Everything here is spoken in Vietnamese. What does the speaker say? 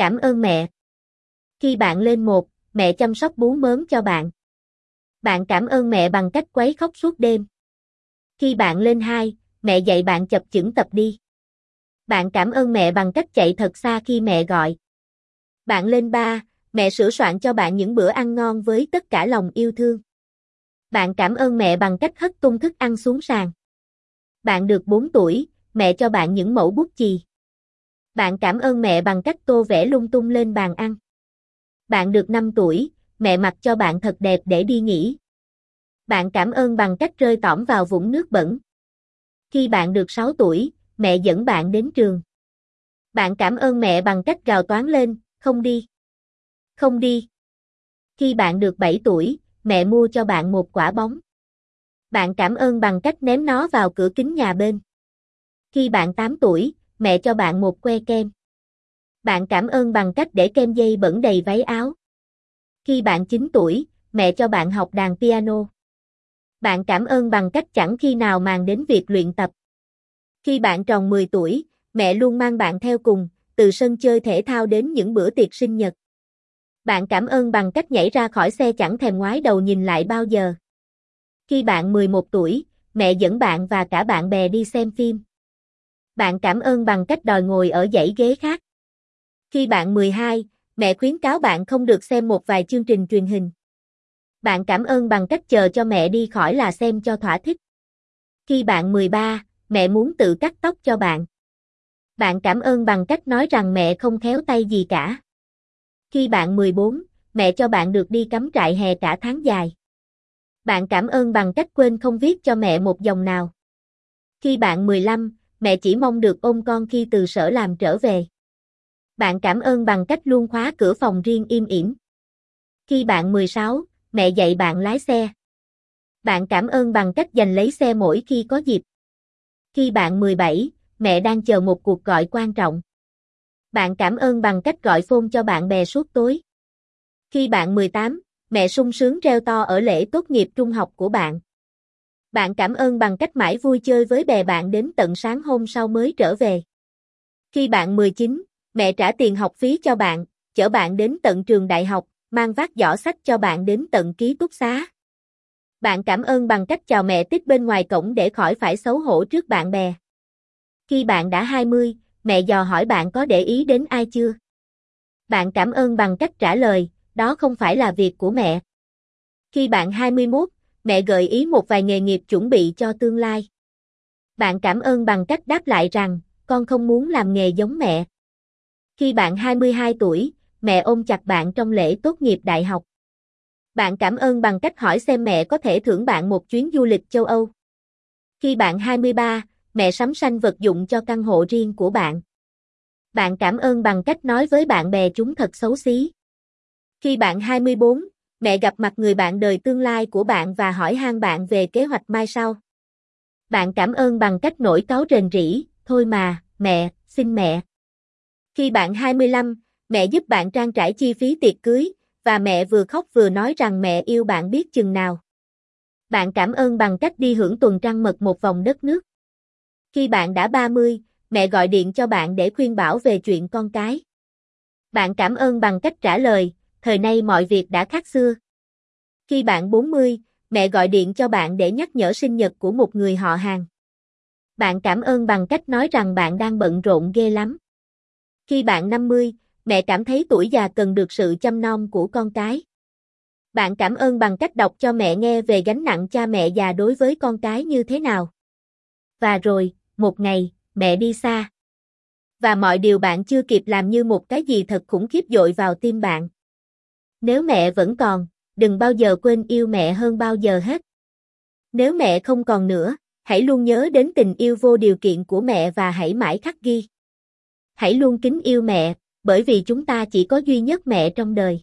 Cảm ơn mẹ. Khi bạn lên một, mẹ chăm sóc bú mớm cho bạn. Bạn cảm ơn mẹ bằng cách quấy khóc suốt đêm. Khi bạn lên hai, mẹ dạy bạn chập chững tập đi. Bạn cảm ơn mẹ bằng cách chạy thật xa khi mẹ gọi. Bạn lên ba, mẹ sửa soạn cho bạn những bữa ăn ngon với tất cả lòng yêu thương. Bạn cảm ơn mẹ bằng cách hất tung thức ăn xuống sàn. Bạn được 4 tuổi, mẹ cho bạn những mẫu bút chì. Bạn cảm ơn mẹ bằng cách tô vẽ lung tung lên bàn ăn. Bạn được 5 tuổi, mẹ mặc cho bạn thật đẹp để đi nghỉ. Bạn cảm ơn bằng cách rơi tỏm vào vũng nước bẩn. Khi bạn được 6 tuổi, mẹ dẫn bạn đến trường. Bạn cảm ơn mẹ bằng cách gào toán lên, không đi. Không đi. Khi bạn được 7 tuổi, mẹ mua cho bạn một quả bóng. Bạn cảm ơn bằng cách ném nó vào cửa kính nhà bên. Khi bạn 8 tuổi, mẹ cho bạn một que kem. Bạn cảm ơn bằng cách để kem dây bẩn đầy váy áo. Khi bạn 9 tuổi, mẹ cho bạn học đàn piano. Bạn cảm ơn bằng cách chẳng khi nào màng đến việc luyện tập. Khi bạn tròn 10 tuổi, mẹ luôn mang bạn theo cùng, từ sân chơi thể thao đến những bữa tiệc sinh nhật. Bạn cảm ơn bằng cách nhảy ra khỏi xe chẳng thèm ngoái đầu nhìn lại bao giờ. Khi bạn 11 tuổi, mẹ dẫn bạn và cả bạn bè đi xem phim. Bạn cảm ơn bằng cách đòi ngồi ở dãy ghế khác. Khi bạn 12, mẹ khuyến cáo bạn không được xem một vài chương trình truyền hình. Bạn cảm ơn bằng cách chờ cho mẹ đi khỏi là xem cho thỏa thích. Khi bạn 13, mẹ muốn tự cắt tóc cho bạn. Bạn cảm ơn bằng cách nói rằng mẹ không khéo tay gì cả. Khi bạn 14, mẹ cho bạn được đi cắm trại hè cả tháng dài. Bạn cảm ơn bằng cách quên không viết cho mẹ một dòng nào. Khi bạn 15, mẹ chỉ mong được ôm con khi từ sở làm trở về. Bạn cảm ơn bằng cách luôn khóa cửa phòng riêng im ỉm. Khi bạn 16, mẹ dạy bạn lái xe. Bạn cảm ơn bằng cách giành lấy xe mỗi khi có dịp. Khi bạn 17, mẹ đang chờ một cuộc gọi quan trọng. Bạn cảm ơn bằng cách gọi phone cho bạn bè suốt tối. Khi bạn 18, mẹ sung sướng reo to ở lễ tốt nghiệp trung học của bạn. Bạn cảm ơn bằng cách mãi vui chơi với bè bạn đến tận sáng hôm sau mới trở về. Khi bạn 19, mẹ trả tiền học phí cho bạn, chở bạn đến tận trường đại học, mang vác giỏ sách cho bạn đến tận ký túc xá. Bạn cảm ơn bằng cách chào mẹ tích bên ngoài cổng để khỏi phải xấu hổ trước bạn bè. Khi bạn đã 20, mẹ dò hỏi bạn có để ý đến ai chưa? Bạn cảm ơn bằng cách trả lời, đó không phải là việc của mẹ. Khi bạn 21, mẹ gợi ý một vài nghề nghiệp chuẩn bị cho tương lai. Bạn cảm ơn bằng cách đáp lại rằng, con không muốn làm nghề giống mẹ. Khi bạn 22 tuổi, mẹ ôm chặt bạn trong lễ tốt nghiệp đại học. Bạn cảm ơn bằng cách hỏi xem mẹ có thể thưởng bạn một chuyến du lịch châu Âu. Khi bạn 23, mẹ sắm sanh vật dụng cho căn hộ riêng của bạn. Bạn cảm ơn bằng cách nói với bạn bè chúng thật xấu xí. Khi bạn 24, mẹ gặp mặt người bạn đời tương lai của bạn và hỏi han bạn về kế hoạch mai sau. Bạn cảm ơn bằng cách nổi cáu rền rỉ, thôi mà, mẹ, xin mẹ. Khi bạn 25, mẹ giúp bạn trang trải chi phí tiệc cưới, và mẹ vừa khóc vừa nói rằng mẹ yêu bạn biết chừng nào. Bạn cảm ơn bằng cách đi hưởng tuần trăng mật một vòng đất nước. Khi bạn đã 30, mẹ gọi điện cho bạn để khuyên bảo về chuyện con cái. Bạn cảm ơn bằng cách trả lời, thời nay mọi việc đã khác xưa. Khi bạn 40, mẹ gọi điện cho bạn để nhắc nhở sinh nhật của một người họ hàng. Bạn cảm ơn bằng cách nói rằng bạn đang bận rộn ghê lắm. Khi bạn 50, mẹ cảm thấy tuổi già cần được sự chăm nom của con cái. Bạn cảm ơn bằng cách đọc cho mẹ nghe về gánh nặng cha mẹ già đối với con cái như thế nào. Và rồi, một ngày, mẹ đi xa. Và mọi điều bạn chưa kịp làm như một cái gì thật khủng khiếp dội vào tim bạn. Nếu mẹ vẫn còn, đừng bao giờ quên yêu mẹ hơn bao giờ hết. Nếu mẹ không còn nữa, hãy luôn nhớ đến tình yêu vô điều kiện của mẹ và hãy mãi khắc ghi. Hãy luôn kính yêu mẹ, bởi vì chúng ta chỉ có duy nhất mẹ trong đời.